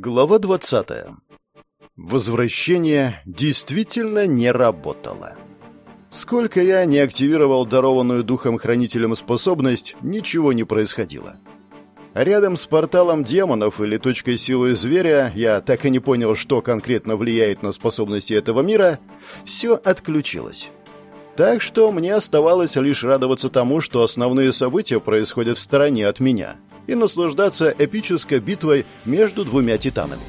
Глава 20. Возвращение действительно не работало. Сколько я не активировал дарованную духом-хранителем способность, ничего не происходило. Рядом с порталом демонов или точкой силы зверя, я так и не понял, что конкретно влияет на способности этого мира, все отключилось. Так что мне оставалось лишь радоваться тому, что основные события происходят в стороне от меня, и наслаждаться эпической битвой между двумя титанами.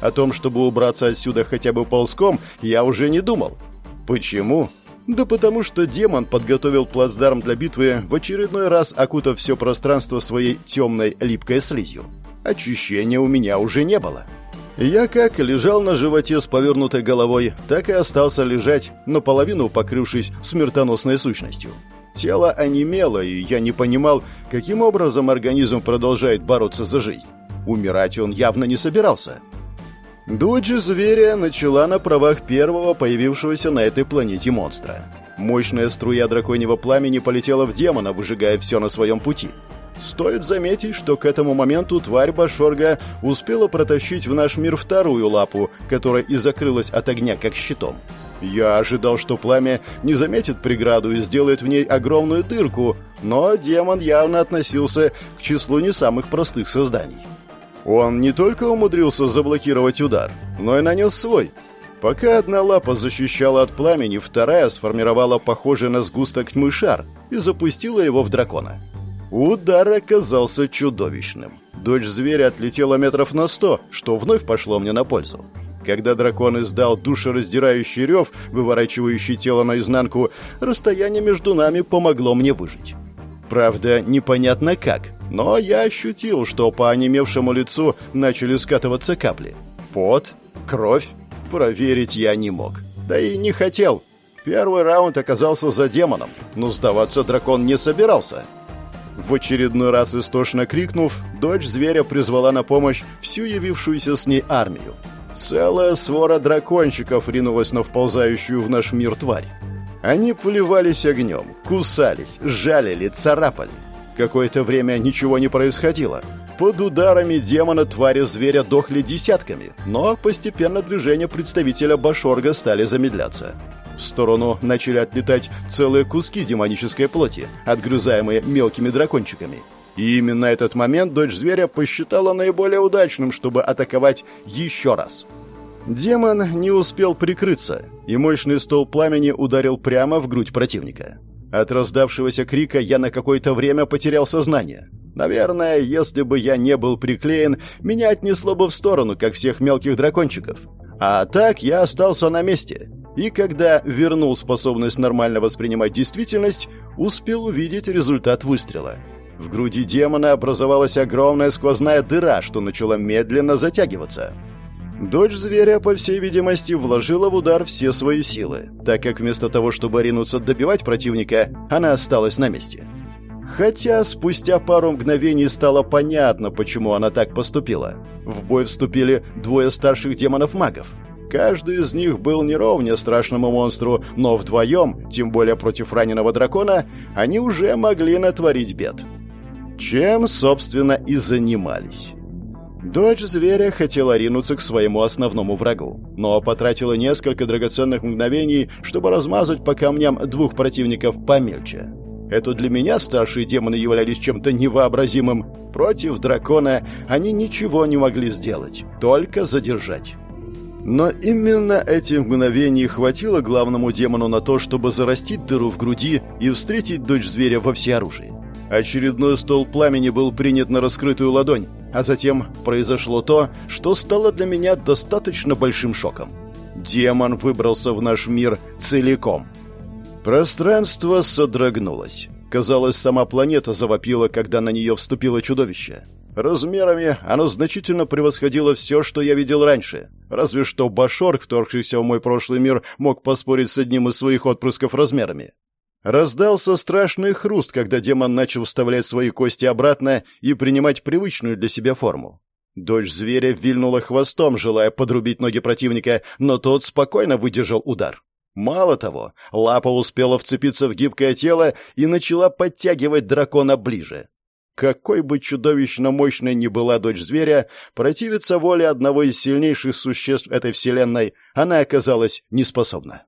О том, чтобы убраться отсюда хотя бы ползком, я уже не думал. Почему? Да потому что демон подготовил плацдарм для битвы, в очередной раз окутав все пространство своей темной липкой слизью. Очищения у меня уже не было. Я как лежал на животе с повернутой головой, так и остался лежать, наполовину покрывшись смертоносной сущностью. Тело онемело, и я не понимал, каким образом организм продолжает бороться за жизнь. Умирать он явно не собирался. Дочь зверя начала на правах первого появившегося на этой планете монстра. Мощная струя драконьего пламени полетела в демона, выжигая все на своем пути. Стоит заметить, что к этому моменту тварь Башорга успела протащить в наш мир вторую лапу, которая и закрылась от огня как щитом. Я ожидал, что пламя не заметит преграду и сделает в ней огромную дырку, но демон явно относился к числу не самых простых созданий. Он не только умудрился заблокировать удар, но и нанес свой. Пока одна лапа защищала от пламени, вторая сформировала похожий на сгусток тьмы шар и запустила его в дракона. Удар оказался чудовищным. Дочь зверя отлетела метров на сто, что вновь пошло мне на пользу. Когда дракон издал душераздирающий рев, выворачивающий тело наизнанку, расстояние между нами помогло мне выжить. Правда, непонятно как, но я ощутил, что по онемевшему лицу начали скатываться капли. Пот, кровь. Проверить я не мог. Да и не хотел. Первый раунд оказался за демоном, но сдаваться дракон не собирался. В очередной раз истошно крикнув, дочь зверя призвала на помощь всю явившуюся с ней армию. Целая свора дракончиков ринулась на вползающую в наш мир тварь. Они поливались огнем, кусались, жалили, царапали. Какое-то время ничего не происходило. Под ударами демона твари зверя дохли десятками, но постепенно движения представителя Башорга стали замедляться. В сторону начали отлетать целые куски демонической плоти, отгрызаемые мелкими дракончиками. И именно этот момент дочь зверя посчитала наиболее удачным, чтобы атаковать еще раз. Демон не успел прикрыться, и мощный стол пламени ударил прямо в грудь противника. От раздавшегося крика я на какое-то время потерял сознание. Наверное, если бы я не был приклеен, меня отнесло бы в сторону, как всех мелких дракончиков. А так я остался на месте, и когда вернул способность нормально воспринимать действительность, успел увидеть результат выстрела. В груди демона образовалась огромная сквозная дыра, что начала медленно затягиваться. Дочь зверя, по всей видимости, вложила в удар все свои силы, так как вместо того, чтобы ринуться добивать противника, она осталась на месте. Хотя спустя пару мгновений стало понятно, почему она так поступила. В бой вступили двое старших демонов-магов, Каждый из них был не страшному монстру, но вдвоем, тем более против раненого дракона, они уже могли натворить бед. Чем, собственно, и занимались. Дочь зверя хотела ринуться к своему основному врагу, но потратила несколько драгоценных мгновений, чтобы размазать по камням двух противников помельче. Это для меня старшие демоны являлись чем-то невообразимым. Против дракона они ничего не могли сделать, только задержать. Но именно этих мгновений хватило главному демону на то, чтобы зарастить дыру в груди и встретить дочь зверя во всеоружии. Очередной стол пламени был принят на раскрытую ладонь, а затем произошло то, что стало для меня достаточно большим шоком. Демон выбрался в наш мир целиком. Пространство содрогнулось. Казалось, сама планета завопила, когда на нее вступило чудовище. Размерами оно значительно превосходило все, что я видел раньше. Разве что Башорг, вторгшийся в мой прошлый мир, мог поспорить с одним из своих отпрысков размерами. Раздался страшный хруст, когда демон начал вставлять свои кости обратно и принимать привычную для себя форму. Дочь зверя вильнула хвостом, желая подрубить ноги противника, но тот спокойно выдержал удар. Мало того, лапа успела вцепиться в гибкое тело и начала подтягивать дракона ближе. Какой бы чудовищно мощной ни была дочь зверя, противиться воле одного из сильнейших существ этой вселенной она оказалась неспособна.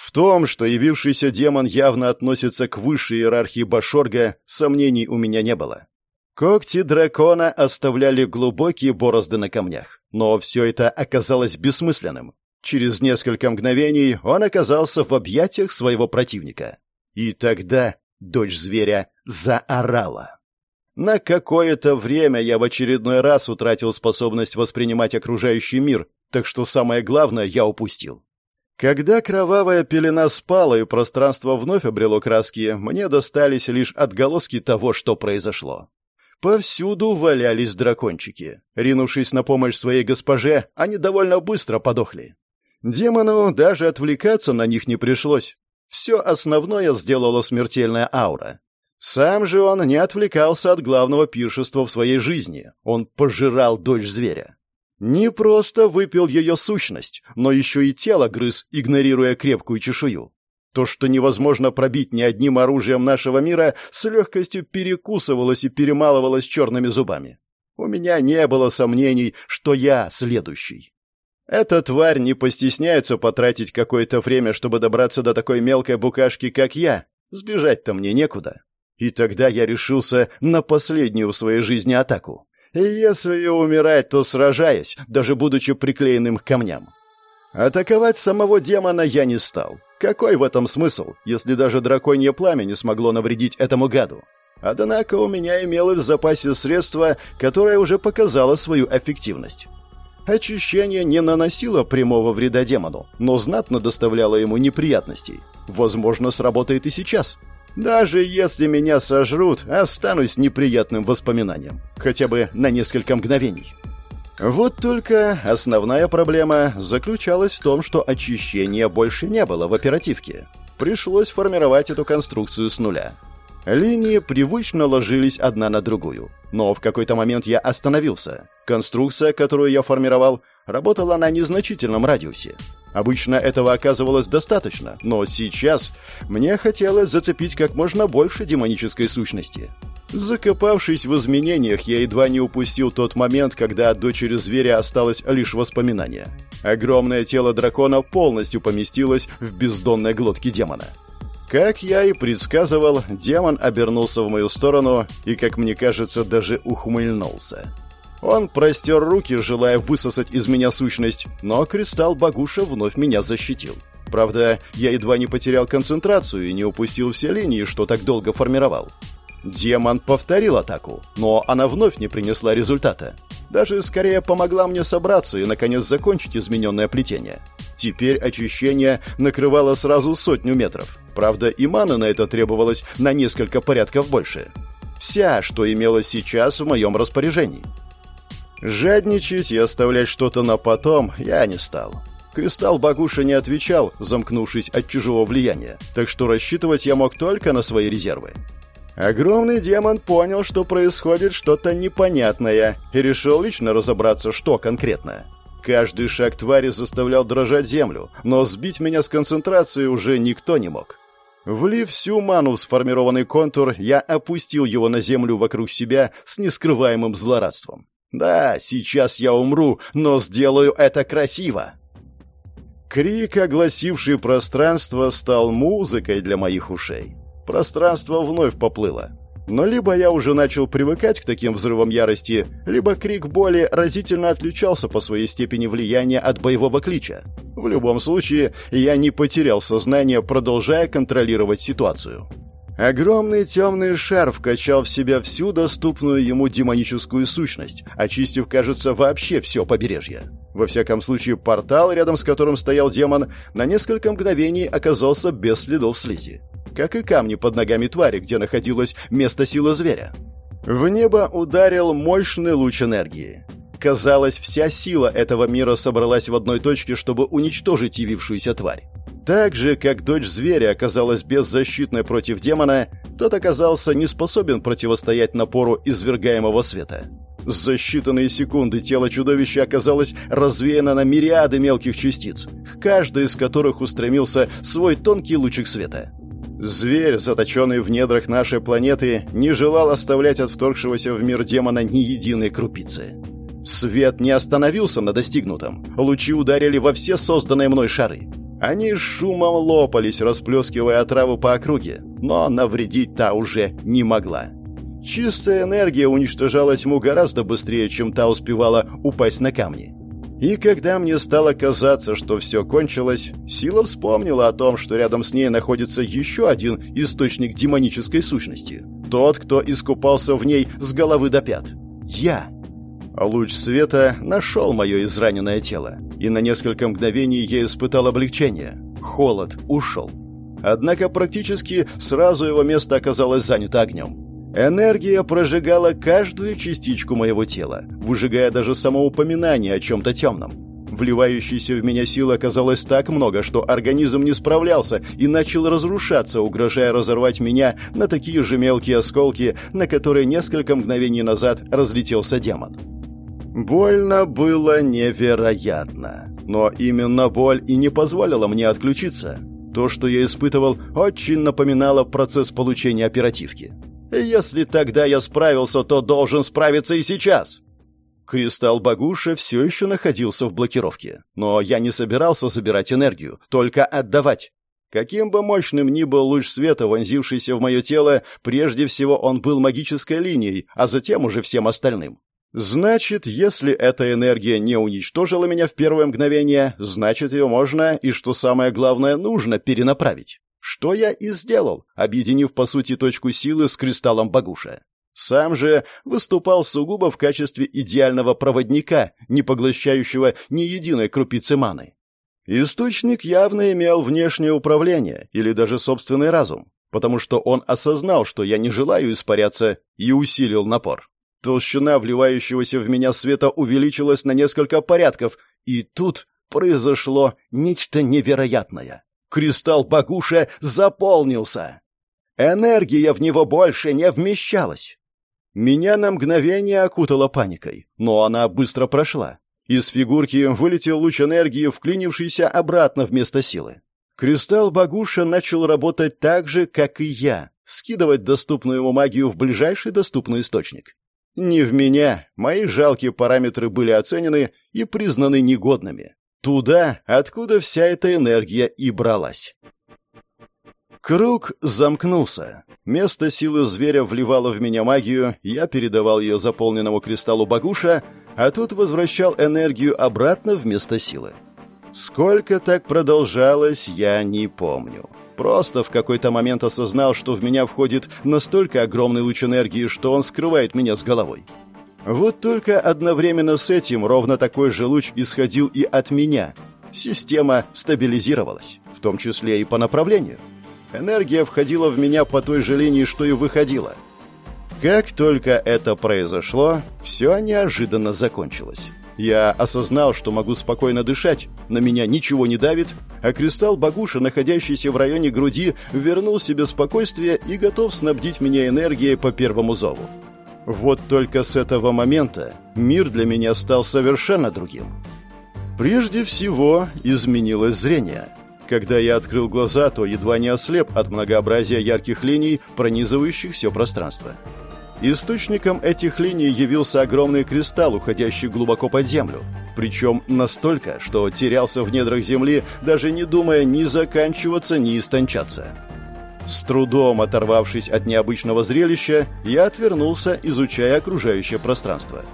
В том, что явившийся демон явно относится к высшей иерархии Башорга, сомнений у меня не было. Когти дракона оставляли глубокие борозды на камнях, но все это оказалось бессмысленным. Через несколько мгновений он оказался в объятиях своего противника. И тогда дочь зверя заорала. На какое-то время я в очередной раз утратил способность воспринимать окружающий мир, так что самое главное я упустил. Когда кровавая пелена спала и пространство вновь обрело краски, мне достались лишь отголоски того, что произошло. Повсюду валялись дракончики. Ринувшись на помощь своей госпоже, они довольно быстро подохли. Демону даже отвлекаться на них не пришлось. Все основное сделала смертельная аура. Сам же он не отвлекался от главного пиршества в своей жизни. Он пожирал дочь зверя. Не просто выпил ее сущность, но еще и тело грыз, игнорируя крепкую чешую. То, что невозможно пробить ни одним оружием нашего мира, с легкостью перекусывалось и перемалывалось черными зубами. У меня не было сомнений, что я следующий. Эта тварь не постесняется потратить какое-то время, чтобы добраться до такой мелкой букашки, как я. Сбежать-то мне некуда. И тогда я решился на последнюю в своей жизни атаку. Если и умирать, то сражаясь, даже будучи приклеенным к камням. Атаковать самого демона я не стал. Какой в этом смысл, если даже драконье пламя не смогло навредить этому гаду? Однако у меня имелось в запасе средство, которое уже показало свою эффективность. Очищение не наносило прямого вреда демону, но знатно доставляло ему неприятностей. Возможно, сработает и сейчас. Даже если меня сожрут, останусь неприятным воспоминанием. Хотя бы на несколько мгновений. Вот только основная проблема заключалась в том, что очищения больше не было в оперативке. Пришлось формировать эту конструкцию с нуля. Линии привычно ложились одна на другую. Но в какой-то момент я остановился. Конструкция, которую я формировал, работала на незначительном радиусе. Обычно этого оказывалось достаточно, но сейчас мне хотелось зацепить как можно больше демонической сущности. Закопавшись в изменениях, я едва не упустил тот момент, когда от дочери зверя осталось лишь воспоминание. Огромное тело дракона полностью поместилось в бездонной глотке демона. Как я и предсказывал, демон обернулся в мою сторону и, как мне кажется, даже ухмыльнулся. Он простер руки, желая высосать из меня сущность, но кристалл Багуша вновь меня защитил. Правда, я едва не потерял концентрацию и не упустил все линии, что так долго формировал. Демон повторил атаку, но она вновь не принесла результата. Даже скорее помогла мне собраться и, наконец, закончить измененное плетение. Теперь очищение накрывало сразу сотню метров. Правда, и маны на это требовалось на несколько порядков больше. Вся, что имелось сейчас в моем распоряжении. Жадничать и оставлять что-то на потом я не стал. Кристалл Багуша не отвечал, замкнувшись от чужого влияния, так что рассчитывать я мог только на свои резервы. Огромный демон понял, что происходит что-то непонятное, и решил лично разобраться, что конкретно. Каждый шаг твари заставлял дрожать землю, но сбить меня с концентрации уже никто не мог. Влив всю ману в сформированный контур, я опустил его на землю вокруг себя с нескрываемым злорадством. Да, сейчас я умру, но сделаю это красиво. Крик, огласивший пространство, стал музыкой для моих ушей. Пространство вновь поплыло. Но либо я уже начал привыкать к таким взрывам ярости, либо крик боли разительно отличался по своей степени влияния от боевого клича. В любом случае, я не потерял сознание, продолжая контролировать ситуацию. Огромный темный шар вкачал в себя всю доступную ему демоническую сущность, очистив, кажется, вообще все побережье. Во всяком случае, портал, рядом с которым стоял демон, на несколько мгновений оказался без следов слизи. Как и камни под ногами твари, где находилось место силы зверя. В небо ударил мощный луч энергии. Казалось, вся сила этого мира собралась в одной точке, чтобы уничтожить явившуюся тварь. Так же, как дочь зверя оказалась беззащитной против демона, тот оказался не способен противостоять напору извергаемого света. За считанные секунды тело чудовища оказалось развеяно на мириады мелких частиц, к каждой из которых устремился свой тонкий лучик света. Зверь, заточенный в недрах нашей планеты, не желал оставлять от вторгшегося в мир демона ни единой крупицы. Свет не остановился на достигнутом. Лучи ударили во все созданные мной шары. Они шумом лопались, расплескивая отраву по округе, но навредить та уже не могла. Чистая энергия уничтожала тьму гораздо быстрее, чем та успевала упасть на камни. И когда мне стало казаться, что все кончилось, сила вспомнила о том, что рядом с ней находится еще один источник демонической сущности. Тот, кто искупался в ней с головы до пят. Я. Луч света нашел мое израненное тело, и на несколько мгновений я испытал облегчение. Холод ушел. Однако практически сразу его место оказалось занято огнем. Энергия прожигала каждую частичку моего тела, выжигая даже само упоминание о чем-то темном. Вливающейся в меня силы оказалось так много, что организм не справлялся и начал разрушаться, угрожая разорвать меня на такие же мелкие осколки, на которые несколько мгновений назад разлетелся демон. Больно было невероятно. Но именно боль и не позволила мне отключиться. То, что я испытывал, очень напоминало процесс получения оперативки. Если тогда я справился, то должен справиться и сейчас. Кристалл Багуша все еще находился в блокировке. Но я не собирался забирать энергию, только отдавать. Каким бы мощным ни был луч света, вонзившийся в мое тело, прежде всего он был магической линией, а затем уже всем остальным. Значит, если эта энергия не уничтожила меня в первое мгновение, значит, ее можно и, что самое главное, нужно перенаправить. Что я и сделал, объединив, по сути, точку силы с кристаллом Багуша. Сам же выступал сугубо в качестве идеального проводника, не поглощающего ни единой крупицы маны. Источник явно имел внешнее управление или даже собственный разум, потому что он осознал, что я не желаю испаряться, и усилил напор. Толщина вливающегося в меня света увеличилась на несколько порядков, и тут произошло нечто невероятное. Кристалл Багуша заполнился. Энергия в него больше не вмещалась. Меня на мгновение окутала паникой, но она быстро прошла. Из фигурки вылетел луч энергии, вклинившийся обратно вместо силы. Кристалл Багуша начал работать так же, как и я, скидывать доступную ему магию в ближайший доступный источник. Не в меня, мои жалкие параметры были оценены и признаны негодными. Туда, откуда вся эта энергия и бралась. Круг замкнулся. Место силы зверя вливало в меня магию, я передавал ее заполненному кристаллу Багуша, а тот возвращал энергию обратно вместо силы. Сколько так продолжалось, я не помню. Просто в какой-то момент осознал, что в меня входит настолько огромный луч энергии, что он скрывает меня с головой. Вот только одновременно с этим ровно такой же луч исходил и от меня. Система стабилизировалась, в том числе и по направлению. Энергия входила в меня по той же линии, что и выходила. Как только это произошло, все неожиданно закончилось. Я осознал, что могу спокойно дышать, на меня ничего не давит, а кристалл Багуша, находящийся в районе груди, вернул себе спокойствие и готов снабдить меня энергией по первому зову. Вот только с этого момента мир для меня стал совершенно другим. Прежде всего изменилось зрение. Когда я открыл глаза, то едва не ослеп от многообразия ярких линий, пронизывающих все пространство. Источником этих линий явился огромный кристалл, уходящий глубоко под землю. Причем настолько, что терялся в недрах земли, даже не думая ни заканчиваться, ни истончаться. С трудом оторвавшись от необычного зрелища, я отвернулся, изучая окружающее пространство.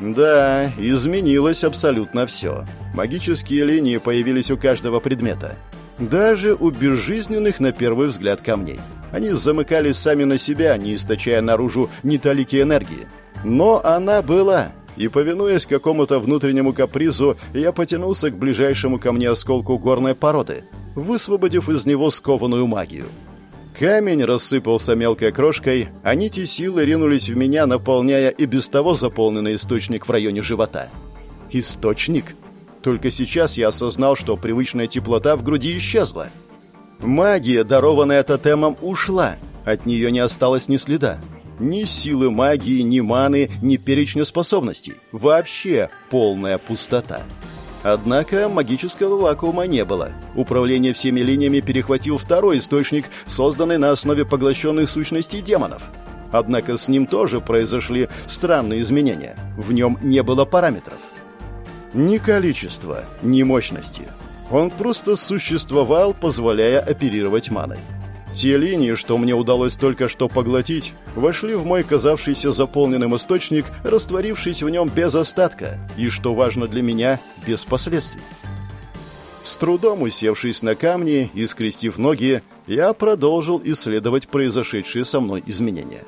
Да, изменилось абсолютно все. Магические линии появились у каждого предмета. Даже у безжизненных на первый взгляд камней. Они замыкались сами на себя, не источая наружу ни талики энергии. Но она была, и, повинуясь какому-то внутреннему капризу, я потянулся к ближайшему ко мне осколку горной породы, высвободив из него скованную магию. Камень рассыпался мелкой крошкой, а нити силы ринулись в меня, наполняя и без того заполненный источник в районе живота. Источник? Только сейчас я осознал, что привычная теплота в груди исчезла. Магия, дарованная тотемом, ушла. От нее не осталось ни следа. Ни силы магии, ни маны, ни перечня способностей. Вообще полная пустота. Однако магического вакуума не было. Управление всеми линиями перехватил второй источник, созданный на основе поглощенных сущностей демонов. Однако с ним тоже произошли странные изменения. В нем не было параметров. Ни количества, ни мощности. Он просто существовал, позволяя оперировать маной. Те линии, что мне удалось только что поглотить, вошли в мой казавшийся заполненным источник, растворившись в нем без остатка, и, что важно для меня, без последствий. С трудом усевшись на камни и скрестив ноги, я продолжил исследовать произошедшие со мной изменения.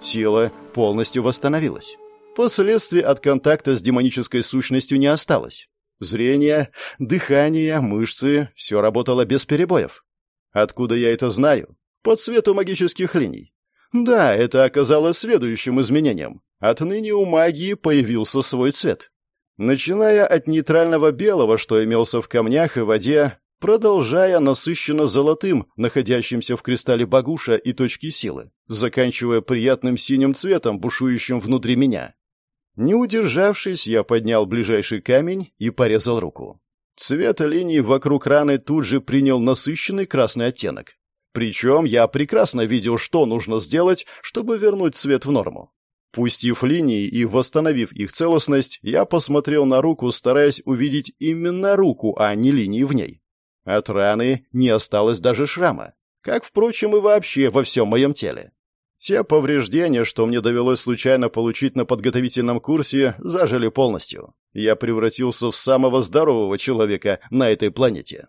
Тело полностью восстановилось. Последствий от контакта с демонической сущностью не осталось. Зрение, дыхание, мышцы — все работало без перебоев. Откуда я это знаю? По цвету магических линий. Да, это оказалось следующим изменением. Отныне у магии появился свой цвет. Начиная от нейтрального белого, что имелся в камнях и воде, продолжая насыщенно золотым, находящимся в кристалле багуша и точки силы, заканчивая приятным синим цветом, бушующим внутри меня. Не удержавшись, я поднял ближайший камень и порезал руку. Цвет линий вокруг раны тут же принял насыщенный красный оттенок. Причем я прекрасно видел, что нужно сделать, чтобы вернуть цвет в норму. Пустив линии и восстановив их целостность, я посмотрел на руку, стараясь увидеть именно руку, а не линии в ней. От раны не осталось даже шрама, как, впрочем, и вообще во всем моем теле. Те повреждения, что мне довелось случайно получить на подготовительном курсе, зажили полностью. Я превратился в самого здорового человека на этой планете.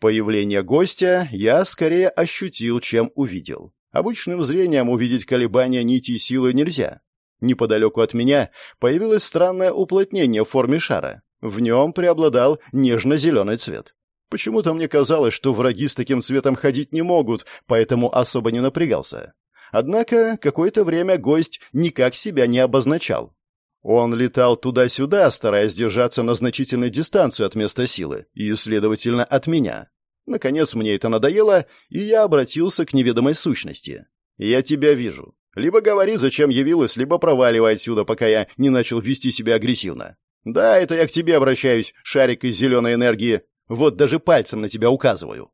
Появление гостя я скорее ощутил, чем увидел. Обычным зрением увидеть колебания нити силы нельзя. Неподалеку от меня появилось странное уплотнение в форме шара. В нем преобладал нежно-зеленый цвет. Почему-то мне казалось, что враги с таким цветом ходить не могут, поэтому особо не напрягался. Однако какое-то время гость никак себя не обозначал. Он летал туда-сюда, стараясь держаться на значительной дистанции от места силы и, следовательно, от меня. Наконец мне это надоело, и я обратился к неведомой сущности. «Я тебя вижу. Либо говори, зачем явилась, либо проваливай отсюда, пока я не начал вести себя агрессивно. Да, это я к тебе обращаюсь, шарик из зеленой энергии. Вот даже пальцем на тебя указываю».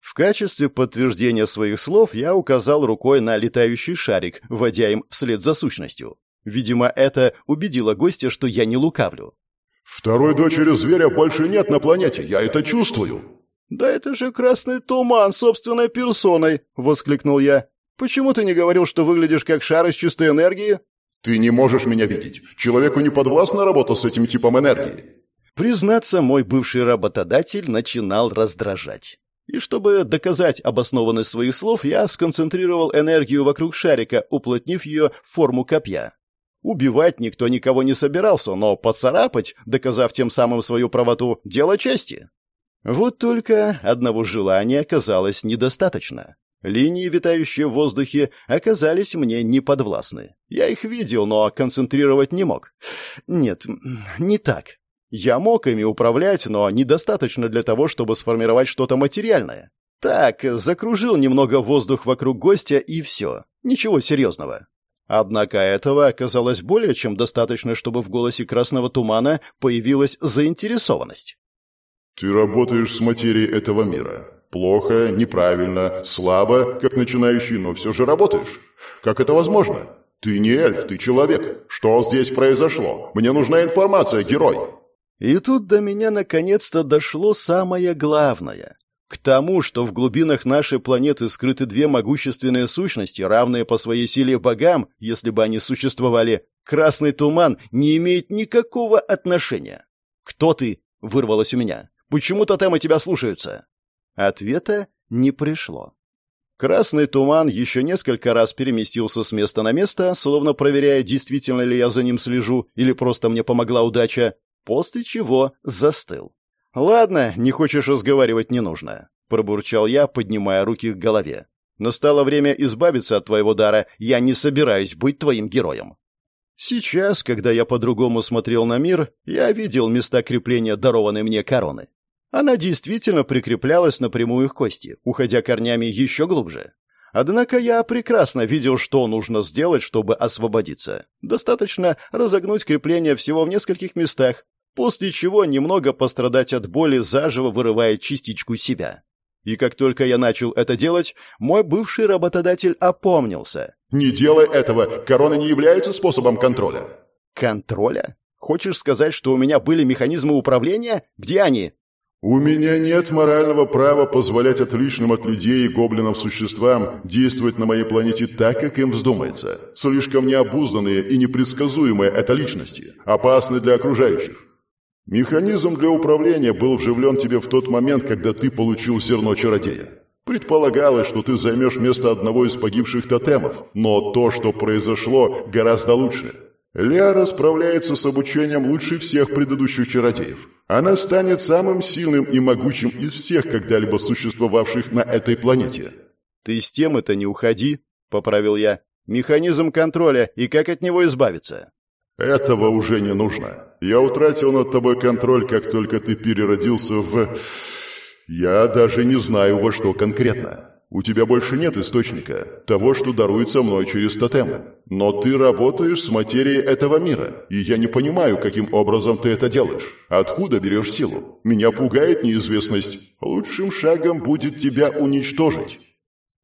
В качестве подтверждения своих слов я указал рукой на летающий шарик, вводя им вслед за сущностью. Видимо, это убедило гостя, что я не лукавлю. «Второй дочери зверя больше нет на планете, я это чувствую!» «Да это же красный туман собственной персоной!» — воскликнул я. «Почему ты не говорил, что выглядишь как шар из чистой энергии?» «Ты не можешь меня видеть. Человеку не подвластна работа с этим типом энергии». Признаться, мой бывший работодатель начинал раздражать. И чтобы доказать обоснованность своих слов, я сконцентрировал энергию вокруг шарика, уплотнив ее в форму копья. Убивать никто никого не собирался, но поцарапать, доказав тем самым свою правоту, дело чести. Вот только одного желания оказалось недостаточно. Линии, витающие в воздухе, оказались мне неподвластны. Я их видел, но концентрировать не мог. Нет, не так. Я мог ими управлять, но недостаточно для того, чтобы сформировать что-то материальное. Так, закружил немного воздух вокруг гостя и все. Ничего серьезного. Однако этого оказалось более чем достаточно, чтобы в голосе красного тумана появилась заинтересованность. «Ты работаешь с материей этого мира. Плохо, неправильно, слабо, как начинающий, но все же работаешь. Как это возможно? Ты не эльф, ты человек. Что здесь произошло? Мне нужна информация, герой!» И тут до меня наконец-то дошло самое главное. К тому, что в глубинах нашей планеты скрыты две могущественные сущности, равные по своей силе богам, если бы они существовали, красный туман не имеет никакого отношения. «Кто ты?» — вырвалось у меня. «Почему тотемы тебя слушаются?» Ответа не пришло. Красный туман еще несколько раз переместился с места на место, словно проверяя, действительно ли я за ним слежу или просто мне помогла удача, после чего застыл. «Ладно, не хочешь разговаривать, не нужно», — пробурчал я, поднимая руки к голове. «Настало время избавиться от твоего дара, я не собираюсь быть твоим героем». Сейчас, когда я по-другому смотрел на мир, я видел места крепления дарованной мне короны. Она действительно прикреплялась напрямую к кости, уходя корнями еще глубже. Однако я прекрасно видел, что нужно сделать, чтобы освободиться. Достаточно разогнуть крепление всего в нескольких местах, после чего немного пострадать от боли, заживо вырывая частичку себя. И как только я начал это делать, мой бывший работодатель опомнился. «Не делай этого! Корона не является способом контроля!» «Контроля? Хочешь сказать, что у меня были механизмы управления? Где они?» «У меня нет морального права позволять отличным от людей и гоблинов существам действовать на моей планете так, как им вздумается. Слишком необузданные и непредсказуемые это личности, опасны для окружающих. Механизм для управления был вживлен тебе в тот момент, когда ты получил зерно чародея. Предполагалось, что ты займешь место одного из погибших тотемов, но то, что произошло, гораздо лучше. Лиара справляется с обучением лучше всех предыдущих чародеев. Она станет самым сильным и могучим из всех когда-либо существовавших на этой планете. «Ты с тем это не уходи», — поправил я. «Механизм контроля, и как от него избавиться?» «Этого уже не нужно. Я утратил над тобой контроль, как только ты переродился в... Я даже не знаю, во что конкретно. У тебя больше нет источника, того, что даруется мной через тотемы. Но ты работаешь с материей этого мира, и я не понимаю, каким образом ты это делаешь. Откуда берешь силу? Меня пугает неизвестность. Лучшим шагом будет тебя уничтожить».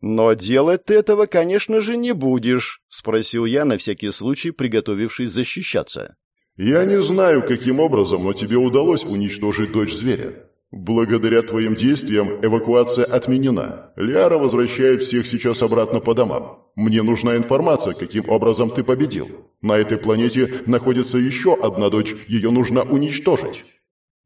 «Но делать ты этого, конечно же, не будешь», — спросил я, на всякий случай приготовившись защищаться. «Я не знаю, каким образом, но тебе удалось уничтожить дочь зверя. Благодаря твоим действиям эвакуация отменена. Лиара возвращает всех сейчас обратно по домам. Мне нужна информация, каким образом ты победил. На этой планете находится еще одна дочь, ее нужно уничтожить».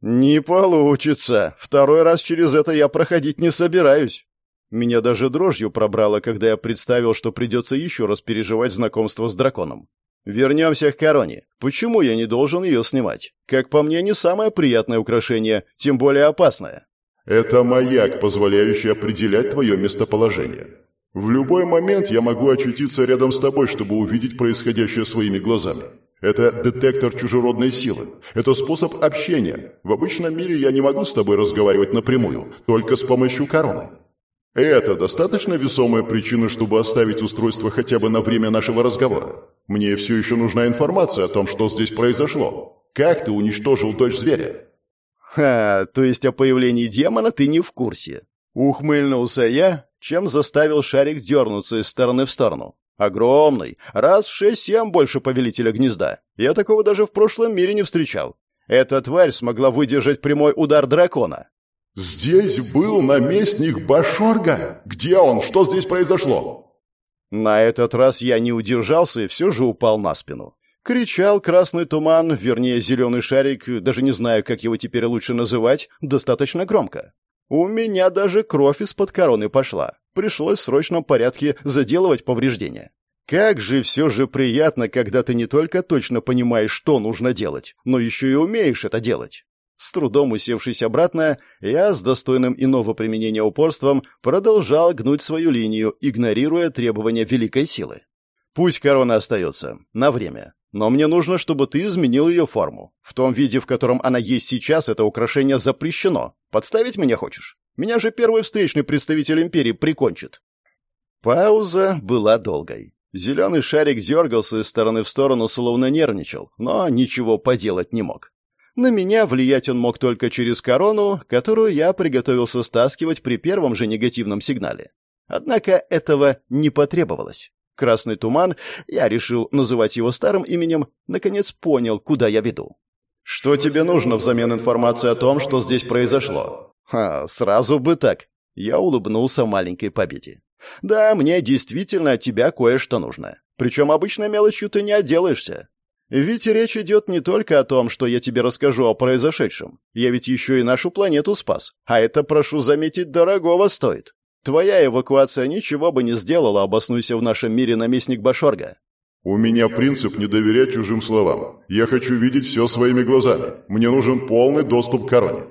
«Не получится. Второй раз через это я проходить не собираюсь». Меня даже дрожью пробрало, когда я представил, что придется еще раз переживать знакомство с драконом. Вернемся к короне. Почему я не должен ее снимать? Как по мне, не самое приятное украшение, тем более опасное. Это маяк, позволяющий определять твое местоположение. В любой момент я могу очутиться рядом с тобой, чтобы увидеть происходящее своими глазами. Это детектор чужеродной силы. Это способ общения. В обычном мире я не могу с тобой разговаривать напрямую, только с помощью короны. Это достаточно весомая причина, чтобы оставить устройство хотя бы на время нашего разговора? Мне все еще нужна информация о том, что здесь произошло. Как ты уничтожил дочь зверя?» «Ха, то есть о появлении демона ты не в курсе?» Ухмыльнулся я, чем заставил шарик дернуться из стороны в сторону. Огромный, раз в шесть-семь больше повелителя гнезда. Я такого даже в прошлом мире не встречал. Эта тварь смогла выдержать прямой удар дракона. «Здесь был наместник Башорга? Где он? Что здесь произошло?» На этот раз я не удержался и все же упал на спину. Кричал красный туман, вернее, зеленый шарик, даже не знаю, как его теперь лучше называть, достаточно громко. У меня даже кровь из-под короны пошла. Пришлось в срочном порядке заделывать повреждения. Как же все же приятно, когда ты не только точно понимаешь, что нужно делать, но еще и умеешь это делать. С трудом усевшись обратно, я с достойным иного применения упорством продолжал гнуть свою линию, игнорируя требования великой силы. Пусть корона остается. На время. Но мне нужно, чтобы ты изменил ее форму. В том виде, в котором она есть сейчас, это украшение запрещено. Подставить меня хочешь? Меня же первый встречный представитель империи прикончит. Пауза была долгой. Зеленый шарик дергался из стороны в сторону, словно нервничал, но ничего поделать не мог. На меня влиять он мог только через корону, которую я приготовился стаскивать при первом же негативном сигнале. Однако этого не потребовалось. Красный туман, я решил называть его старым именем, наконец понял, куда я веду. «Что тебе нужно взамен информации о том, что здесь произошло?» «Ха, сразу бы так!» Я улыбнулся маленькой победе. «Да, мне действительно от тебя кое-что нужно. Причем обычной мелочью ты не отделаешься. Ведь речь идет не только о том, что я тебе расскажу о произошедшем. Я ведь еще и нашу планету спас. А это, прошу заметить, дорогого стоит. Твоя эвакуация ничего бы не сделала, обоснуйся в нашем мире наместник Башорга. У меня принцип не доверять чужим словам. Я хочу видеть все своими глазами. Мне нужен полный доступ к короне.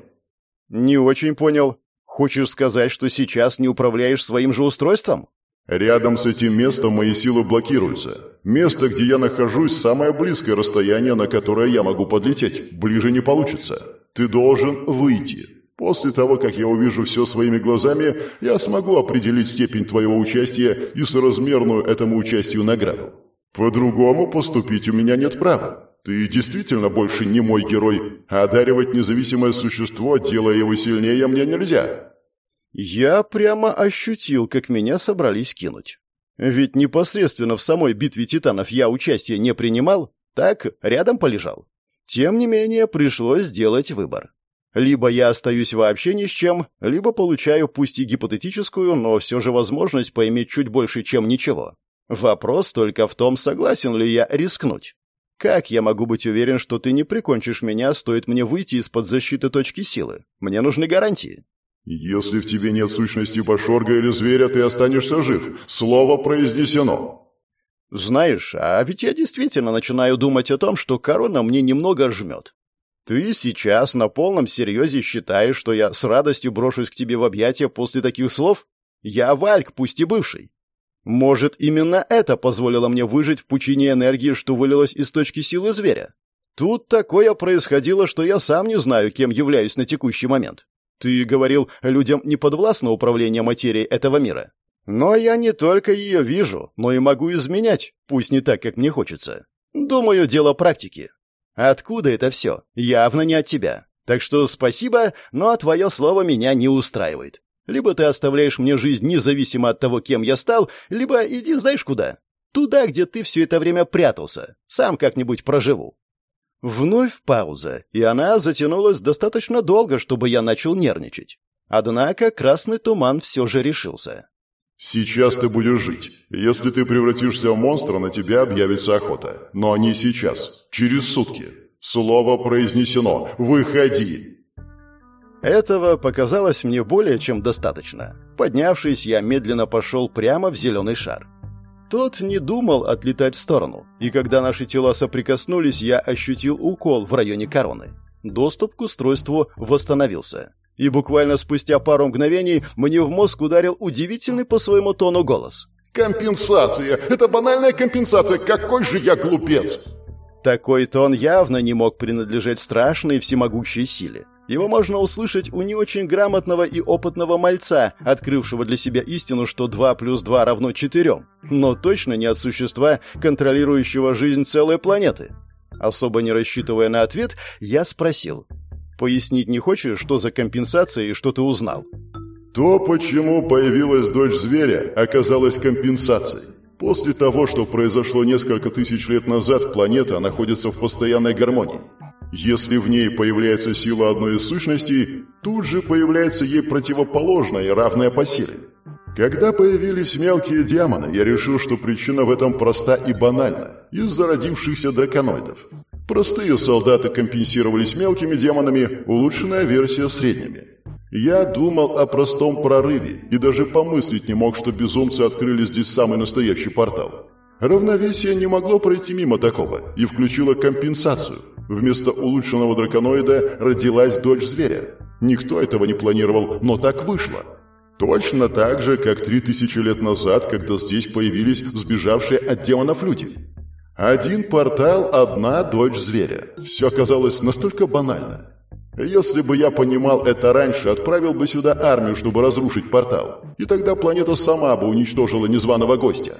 Не очень понял. Хочешь сказать, что сейчас не управляешь своим же устройством? Рядом с этим местом мои силы блокируются. Место, где я нахожусь, самое близкое расстояние, на которое я могу подлететь. Ближе не получится. Ты должен выйти. После того, как я увижу все своими глазами, я смогу определить степень твоего участия и соразмерную этому участию награду. По-другому поступить у меня нет права. Ты действительно больше не мой герой, а одаривать независимое существо, делая его сильнее, мне нельзя». Я прямо ощутил, как меня собрались кинуть. Ведь непосредственно в самой битве титанов я участия не принимал, так рядом полежал. Тем не менее, пришлось сделать выбор. Либо я остаюсь вообще ни с чем, либо получаю пусть и гипотетическую, но все же возможность поиметь чуть больше, чем ничего. Вопрос только в том, согласен ли я рискнуть. Как я могу быть уверен, что ты не прикончишь меня, стоит мне выйти из-под защиты точки силы? Мне нужны гарантии. Если в тебе нет сущности башорга или зверя, ты останешься жив. Слово произнесено. Знаешь, а ведь я действительно начинаю думать о том, что корона мне немного жмет. Ты сейчас на полном серьезе считаешь, что я с радостью брошусь к тебе в объятия после таких слов? Я Вальк, пусть и бывший. Может, именно это позволило мне выжить в пучине энергии, что вылилось из точки силы зверя? Тут такое происходило, что я сам не знаю, кем являюсь на текущий момент. Ты говорил, людям не подвластно управление материей этого мира. Но я не только ее вижу, но и могу изменять, пусть не так, как мне хочется. Думаю, дело практики. Откуда это все? Явно не от тебя. Так что спасибо, но твое слово меня не устраивает. Либо ты оставляешь мне жизнь независимо от того, кем я стал, либо иди знаешь куда. Туда, где ты все это время прятался. Сам как-нибудь проживу. Вновь пауза, и она затянулась достаточно долго, чтобы я начал нервничать. Однако красный туман все же решился. «Сейчас ты будешь жить. Если ты превратишься в монстра, на тебя объявится охота. Но не сейчас. Через сутки. Слово произнесено. Выходи!» Этого показалось мне более чем достаточно. Поднявшись, я медленно пошел прямо в зеленый шар. Тот не думал отлетать в сторону, и когда наши тела соприкоснулись, я ощутил укол в районе короны. Доступ к устройству восстановился. И буквально спустя пару мгновений мне в мозг ударил удивительный по своему тону голос. «Компенсация! Это банальная компенсация! Какой же я глупец!» Такой тон явно не мог принадлежать страшной всемогущей силе. Его можно услышать у не очень грамотного и опытного мальца, открывшего для себя истину, что 2 плюс 2 равно 4, но точно не от существа, контролирующего жизнь целой планеты. Особо не рассчитывая на ответ, я спросил. «Пояснить не хочешь, что за компенсация и что ты узнал?» То, почему появилась дочь зверя, оказалось компенсацией. После того, что произошло несколько тысяч лет назад, планета находится в постоянной гармонии. Если в ней появляется сила одной из сущностей, тут же появляется ей противоположная, равная по силе. Когда появились мелкие демоны, я решил, что причина в этом проста и банальна – из-за родившихся драконоидов. Простые солдаты компенсировались мелкими демонами, улучшенная версия – средними. Я думал о простом прорыве и даже помыслить не мог, что безумцы открыли здесь самый настоящий портал. Равновесие не могло пройти мимо такого и включило компенсацию – Вместо улучшенного драконоида родилась дочь зверя. Никто этого не планировал, но так вышло. Точно так же, как три тысячи лет назад, когда здесь появились сбежавшие от демонов люди. Один портал, одна дочь зверя. Все оказалось настолько банально. Если бы я понимал это раньше, отправил бы сюда армию, чтобы разрушить портал. И тогда планета сама бы уничтожила незваного гостя.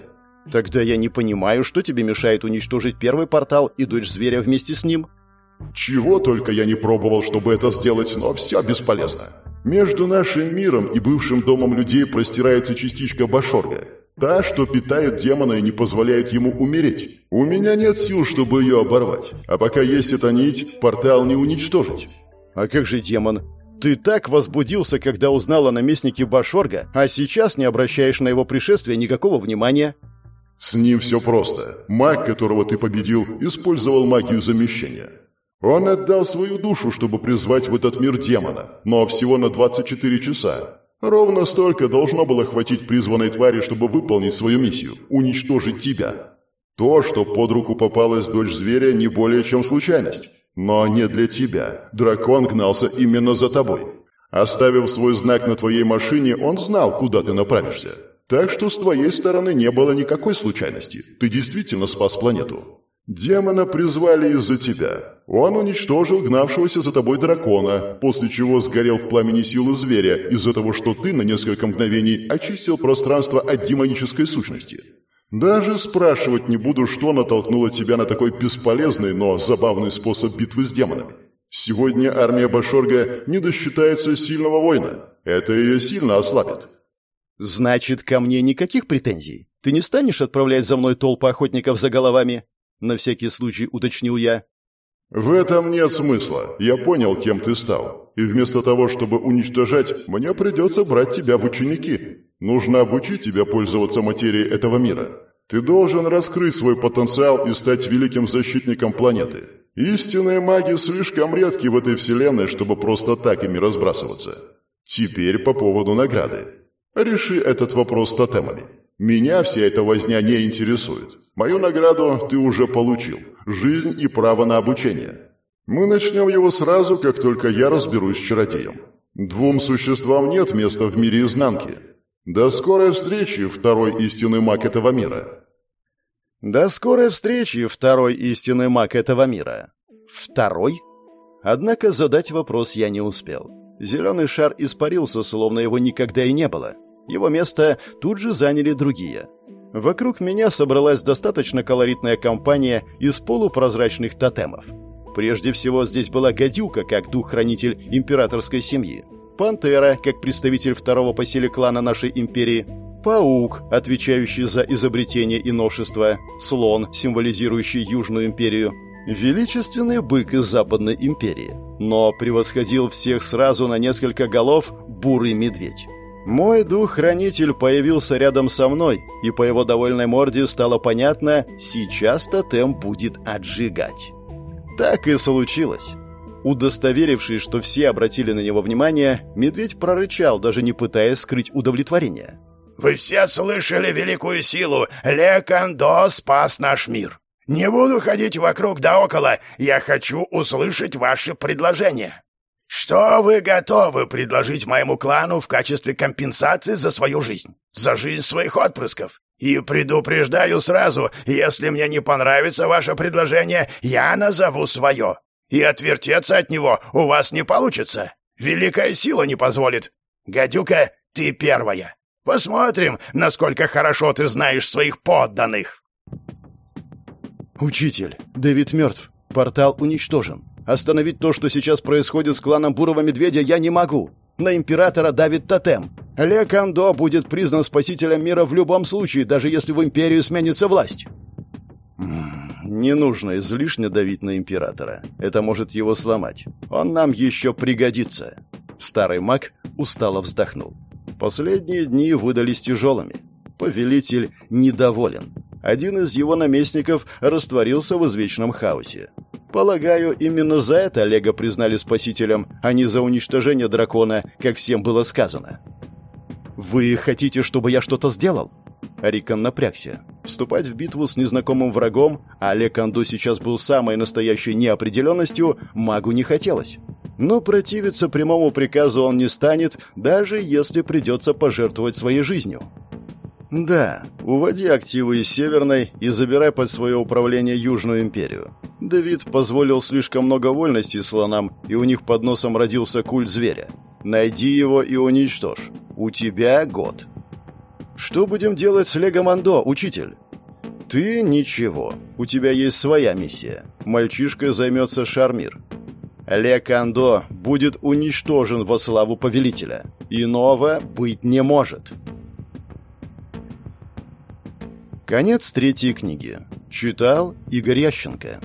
Тогда я не понимаю, что тебе мешает уничтожить первый портал и дочь зверя вместе с ним. Чего только я не пробовал, чтобы это сделать, но все бесполезно. Между нашим миром и бывшим домом людей простирается частичка Башорга. Та, что питает демона и не позволяет ему умереть. У меня нет сил, чтобы ее оборвать. А пока есть эта нить, портал не уничтожить. А как же демон? Ты так возбудился, когда узнал о наместнике Башорга, а сейчас не обращаешь на его пришествие никакого внимания. С ним все просто. Маг, которого ты победил, использовал магию замещения. Он отдал свою душу, чтобы призвать в этот мир демона, но всего на 24 часа. Ровно столько должно было хватить призванной твари, чтобы выполнить свою миссию – уничтожить тебя. То, что под руку попалась дочь зверя, не более чем случайность. Но не для тебя. Дракон гнался именно за тобой. Оставив свой знак на твоей машине, он знал, куда ты направишься. Так что с твоей стороны не было никакой случайности. Ты действительно спас планету. Демона призвали из-за тебя. Он уничтожил гнавшегося за тобой дракона, после чего сгорел в пламени силы зверя из-за того, что ты на несколько мгновений очистил пространство от демонической сущности. Даже спрашивать не буду, что натолкнуло тебя на такой бесполезный, но забавный способ битвы с демонами. Сегодня армия Башорга не досчитается сильного воина. Это ее сильно ослабит. Значит, ко мне никаких претензий. Ты не станешь отправлять за мной толпы охотников за головами? На всякий случай уточнил я. В этом нет смысла. Я понял, кем ты стал. И вместо того, чтобы уничтожать, мне придется брать тебя в ученики. Нужно обучить тебя пользоваться материей этого мира. Ты должен раскрыть свой потенциал и стать великим защитником планеты. Истинные маги слишком редки в этой вселенной, чтобы просто так ими разбрасываться. Теперь по поводу награды. Реши этот вопрос тотемами. Меня вся эта возня не интересует. Мою награду ты уже получил. Жизнь и право на обучение. Мы начнем его сразу, как только я разберусь с чародеем. Двум существам нет места в мире изнанки. До скорой встречи, второй истинный маг этого мира. До скорой встречи, второй истинный маг этого мира. Второй? Однако задать вопрос я не успел. Зеленый шар испарился, словно его никогда и не было. Его место тут же заняли другие. Вокруг меня собралась достаточно колоритная компания из полупрозрачных тотемов. Прежде всего здесь была гадюка, как дух-хранитель императорской семьи, пантера, как представитель второго по силе клана нашей империи, паук, отвечающий за изобретение и новшество, слон, символизирующий Южную империю, величественный бык из Западной империи, но превосходил всех сразу на несколько голов бурый медведь. Мой дух-хранитель появился рядом со мной, и по его довольной морде стало понятно, сейчас тотем будет отжигать. Так и случилось. Удостоверившись, что все обратили на него внимание, медведь прорычал, даже не пытаясь скрыть удовлетворение. «Вы все слышали великую силу! Лекандо спас наш мир! Не буду ходить вокруг да около, я хочу услышать ваши предложения!» Что вы готовы предложить моему клану в качестве компенсации за свою жизнь? За жизнь своих отпрысков? И предупреждаю сразу, если мне не понравится ваше предложение, я назову свое. И отвертеться от него у вас не получится. Великая сила не позволит. Гадюка, ты первая. Посмотрим, насколько хорошо ты знаешь своих подданных. Учитель, Дэвид мертв. Портал уничтожен. Остановить то, что сейчас происходит с кланом Бурого Медведя, я не могу. На императора давит тотем. Ле Кандо будет признан спасителем мира в любом случае, даже если в империю сменится власть. Не нужно излишне давить на императора. Это может его сломать. Он нам еще пригодится. Старый маг устало вздохнул. Последние дни выдались тяжелыми. Повелитель недоволен. Один из его наместников растворился в извечном хаосе. Полагаю, именно за это Олега признали спасителем, а не за уничтожение дракона, как всем было сказано. «Вы хотите, чтобы я что-то сделал?» Рикон напрягся. Вступать в битву с незнакомым врагом, а Олег сейчас был самой настоящей неопределенностью, магу не хотелось. Но противиться прямому приказу он не станет, даже если придется пожертвовать своей жизнью. Да, уводи активы из Северной и забирай под свое управление Южную империю. Давид позволил слишком много вольности слонам, и у них под носом родился культ зверя. Найди его и уничтожь. У тебя год. Что будем делать с Лего Мандо, учитель? Ты ничего. У тебя есть своя миссия. Мальчишка займется Шармир. Ле Андо будет уничтожен во славу повелителя. Иного быть не может. Конец третьей книги. Читал Игорь Ященко.